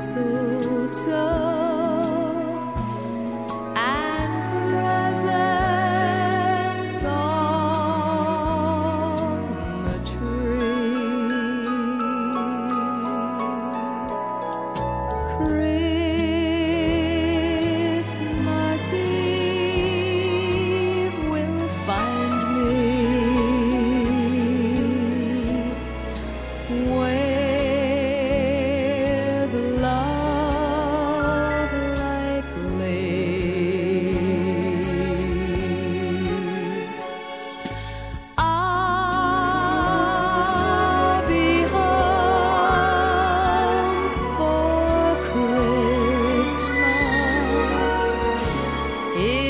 诉 Yeah.